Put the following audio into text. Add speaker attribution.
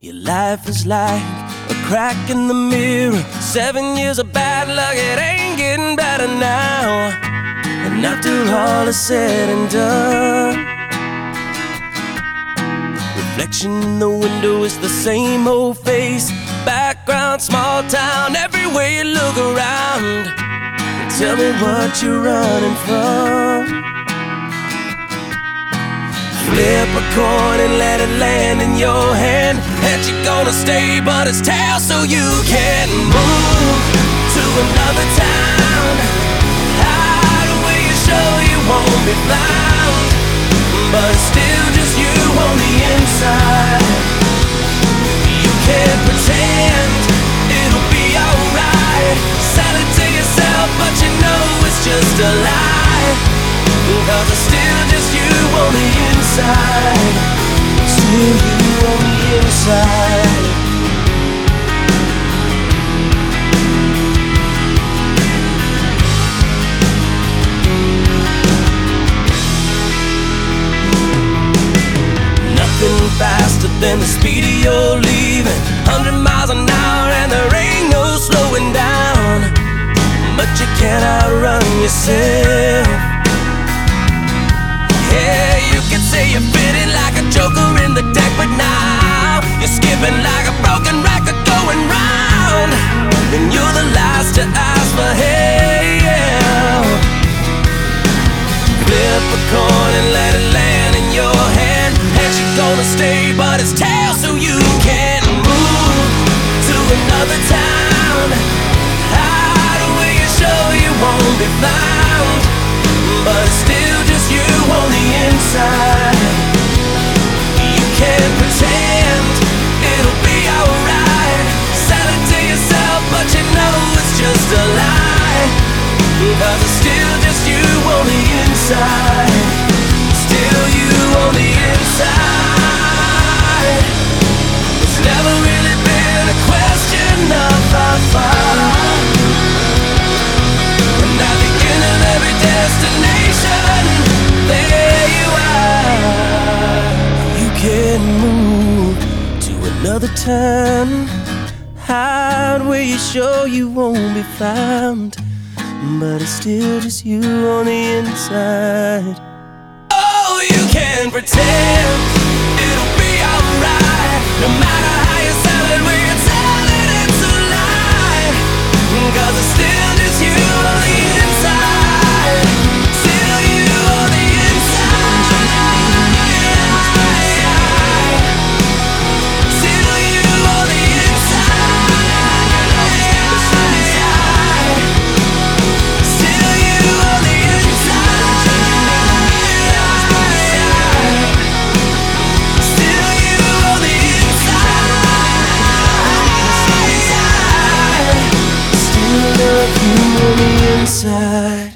Speaker 1: Your life is like a crack in the mirror. Seven years of bad luck, it ain't getting better now. And after all is said and done, reflection in the window is the same old face. Background, small town, everywhere you look around. Tell me what you're running from. Flip a coin and let it land in your hand. Head you're gonna stay, but it's tail so you can move to another town. Hide away you show you won't be found, but it's still just you on the inside. You can't pretend it'll be alright. Sell it to yourself, but you know it's just a lie. Cause it's still just you on the inside. Still you on the inside. Nothing faster than the speed of your leaving. Hundred miles an hour and there ain't no slowing down. But you can't outrun yourself. Stay, but it's tail so you can move to another town. Hide away and show you won't be found. But another town. Hide where you show you won't be found. But it's still just you on the inside. Oh, you can pretend it'll be alright. No matter inside.